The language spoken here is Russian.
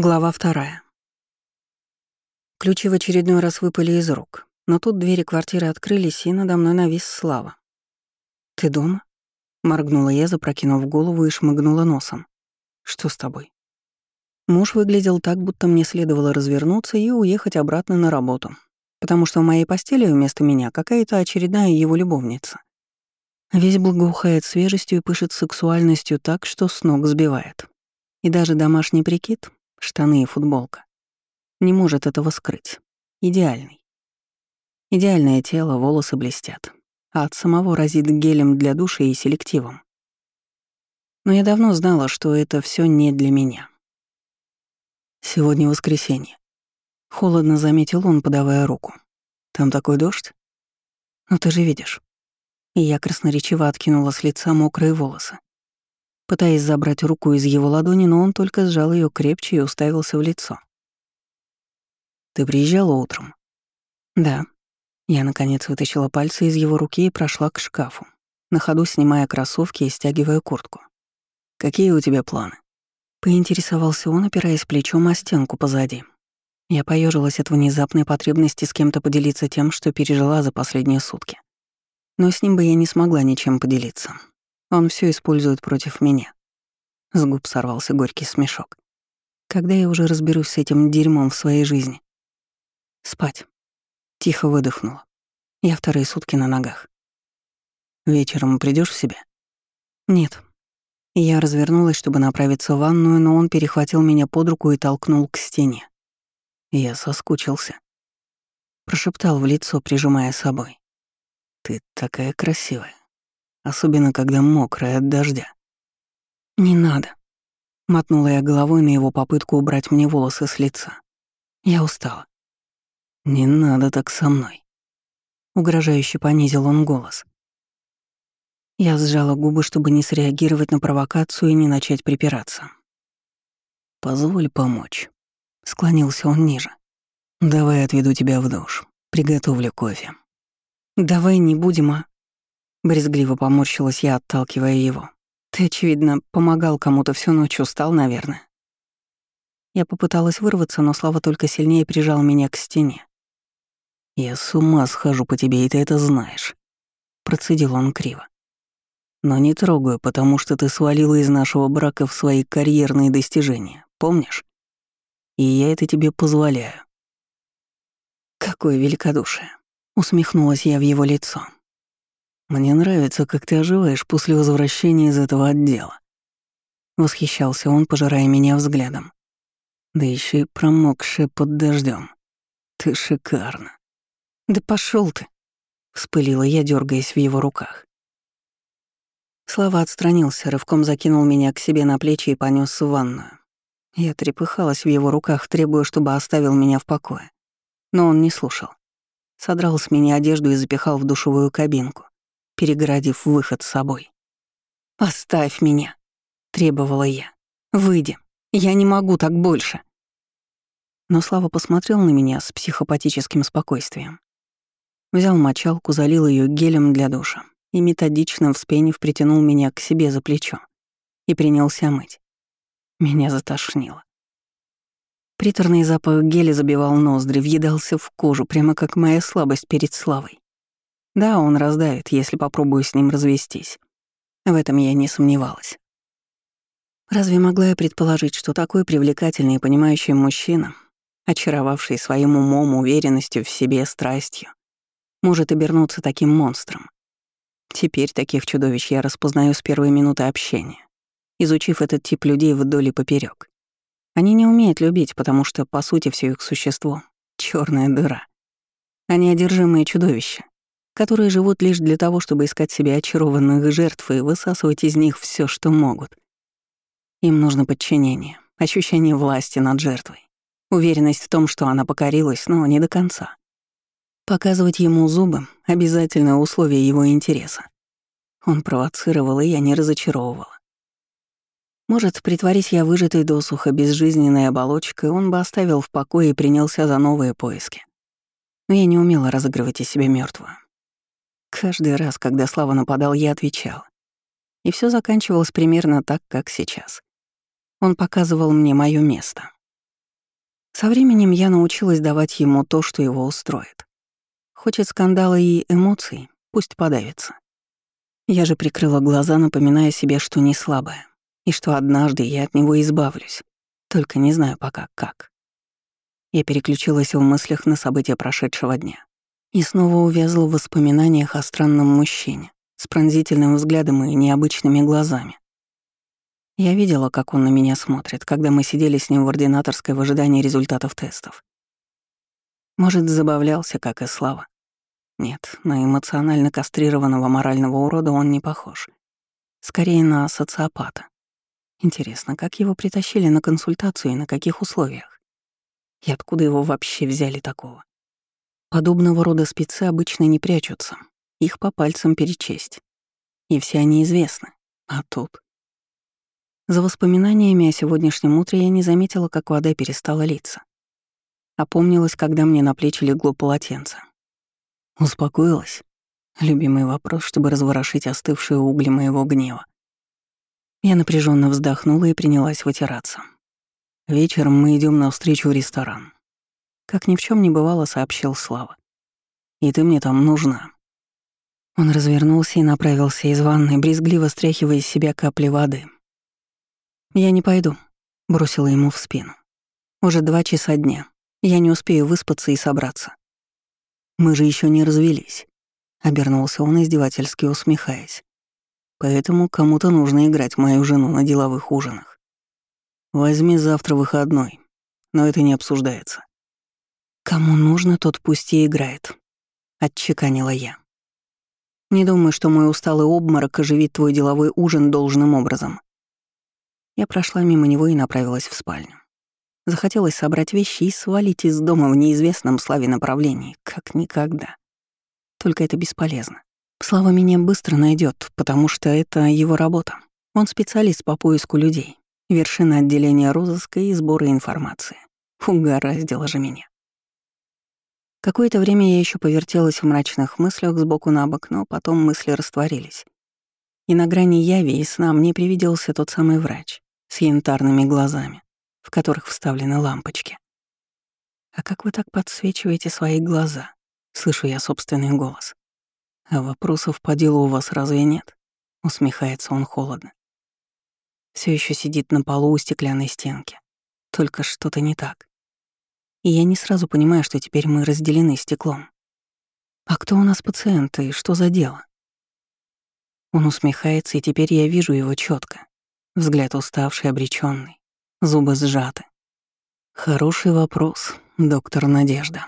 Глава вторая. Ключи в очередной раз выпали из рук, но тут двери квартиры открылись, и надо мной навис Слава. «Ты дома?» — моргнула я, запрокинув голову и шмыгнула носом. «Что с тобой?» Муж выглядел так, будто мне следовало развернуться и уехать обратно на работу, потому что в моей постели вместо меня какая-то очередная его любовница. Весь благоухает свежестью и пышет сексуальностью так, что с ног сбивает. И даже домашний прикид, штаны и футболка. Не может этого скрыть. Идеальный. Идеальное тело, волосы блестят. А от самого разит гелем для душа и селективом. Но я давно знала, что это все не для меня. Сегодня воскресенье. Холодно заметил он, подавая руку. Там такой дождь? Ну ты же видишь. И я красноречиво откинула с лица мокрые волосы пытаясь забрать руку из его ладони, но он только сжал ее крепче и уставился в лицо. «Ты приезжала утром?» «Да». Я, наконец, вытащила пальцы из его руки и прошла к шкафу, на ходу снимая кроссовки и стягивая куртку. «Какие у тебя планы?» Поинтересовался он, опираясь плечом о стенку позади. Я поежилась от внезапной потребности с кем-то поделиться тем, что пережила за последние сутки. Но с ним бы я не смогла ничем поделиться. Он все использует против меня. С губ сорвался горький смешок. Когда я уже разберусь с этим дерьмом в своей жизни? Спать. Тихо выдохнула. Я вторые сутки на ногах. Вечером придешь в себя? Нет. Я развернулась, чтобы направиться в ванную, но он перехватил меня под руку и толкнул к стене. Я соскучился. Прошептал в лицо, прижимая собой. «Ты такая красивая» особенно когда мокрая от дождя. «Не надо», — мотнула я головой на его попытку убрать мне волосы с лица. Я устала. «Не надо так со мной», — угрожающе понизил он голос. Я сжала губы, чтобы не среагировать на провокацию и не начать припираться. «Позволь помочь», — склонился он ниже. «Давай отведу тебя в душ, приготовлю кофе». «Давай не будем, а...» Брезгливо поморщилась я, отталкивая его. «Ты, очевидно, помогал кому-то всю ночь, устал, наверное». Я попыталась вырваться, но Слава только сильнее прижал меня к стене. «Я с ума схожу по тебе, и ты это знаешь», — процедил он криво. «Но не трогаю, потому что ты свалила из нашего брака в свои карьерные достижения, помнишь? И я это тебе позволяю». «Какое великодушие!» — усмехнулась я в его лицо. Мне нравится, как ты оживаешь после возвращения из этого отдела. Восхищался он, пожирая меня взглядом. Да еще и промокшая под дождем. Ты шикарна. Да пошел ты, вспылила я, дергаясь в его руках. Слава отстранился, рывком закинул меня к себе на плечи и понес в ванную. Я трепыхалась в его руках, требуя, чтобы оставил меня в покое. Но он не слушал. Содрал с меня одежду и запихал в душевую кабинку перегородив выход собой. «Оставь меня», — требовала я. «Выйди. Я не могу так больше». Но Слава посмотрел на меня с психопатическим спокойствием. Взял мочалку, залил ее гелем для душа и методично вспенив притянул меня к себе за плечо и принялся мыть. Меня затошнило. Приторный запах геля забивал ноздри, въедался в кожу, прямо как моя слабость перед Славой. Да, он раздавит, если попробую с ним развестись. В этом я не сомневалась. Разве могла я предположить, что такой привлекательный и понимающий мужчина, очаровавший своим умом, уверенностью в себе, страстью, может обернуться таким монстром? Теперь таких чудовищ я распознаю с первой минуты общения, изучив этот тип людей вдоль и поперек. Они не умеют любить, потому что, по сути, все их существо — черная дыра. Они одержимые чудовища, которые живут лишь для того, чтобы искать себе очарованных жертв и высасывать из них все, что могут. Им нужно подчинение, ощущение власти над жертвой, уверенность в том, что она покорилась, но не до конца. Показывать ему зубы — обязательное условие его интереса. Он провоцировал, и я не разочаровывала. Может, притворись я выжатой досуха безжизненной оболочкой, он бы оставил в покое и принялся за новые поиски. Но я не умела разыгрывать из себя мертвую. Каждый раз, когда Слава нападал, я отвечал. И все заканчивалось примерно так, как сейчас. Он показывал мне мое место. Со временем я научилась давать ему то, что его устроит. Хочет скандала и эмоций, пусть подавится. Я же прикрыла глаза, напоминая себе, что не слабая, и что однажды я от него избавлюсь, только не знаю пока как. Я переключилась в мыслях на события прошедшего дня и снова увязла в воспоминаниях о странном мужчине с пронзительным взглядом и необычными глазами. Я видела, как он на меня смотрит, когда мы сидели с ним в ординаторской в ожидании результатов тестов. Может, забавлялся, как и Слава. Нет, на эмоционально кастрированного морального урода он не похож. Скорее на социопата. Интересно, как его притащили на консультацию и на каких условиях? И откуда его вообще взяли такого? Подобного рода спецы обычно не прячутся. Их по пальцам перечесть. И все они известны. А тут... За воспоминаниями о сегодняшнем утре я не заметила, как вода перестала литься. Опомнилась, когда мне на плечи легло полотенце. Успокоилась? Любимый вопрос, чтобы разворошить остывшие угли моего гнева. Я напряженно вздохнула и принялась вытираться. Вечером мы идем на встречу в ресторан. Как ни в чем не бывало, сообщил Слава. И ты мне там нужна. Он развернулся и направился из ванной, брезгливо стряхивая из себя капли воды. «Я не пойду», — бросила ему в спину. «Уже два часа дня. Я не успею выспаться и собраться». «Мы же еще не развелись», — обернулся он, издевательски усмехаясь. Поэтому кому-то нужно играть мою жену на деловых ужинах. Возьми завтра выходной, но это не обсуждается. Кому нужно, тот пусть и играет, отчеканила я. Не думаю, что мой усталый обморок оживит твой деловой ужин должным образом. Я прошла мимо него и направилась в спальню. Захотелось собрать вещи и свалить из дома в неизвестном славе направлении, как никогда. Только это бесполезно. Слава меня быстро найдет, потому что это его работа. Он специалист по поиску людей, вершина отделения розыска и сбора информации. Угораздило же меня. Какое-то время я еще повертелась в мрачных мыслях сбоку на бок, но потом мысли растворились. И на грани яви и сна мне привиделся тот самый врач с янтарными глазами, в которых вставлены лампочки. «А как вы так подсвечиваете свои глаза?» — слышу я собственный голос. «А вопросов по делу у вас разве нет?» — усмехается он холодно. Все еще сидит на полу у стеклянной стенки. Только что-то не так. И я не сразу понимаю, что теперь мы разделены стеклом. А кто у нас пациенты и что за дело? Он усмехается, и теперь я вижу его четко. Взгляд уставший, обреченный, зубы сжаты. Хороший вопрос, доктор Надежда.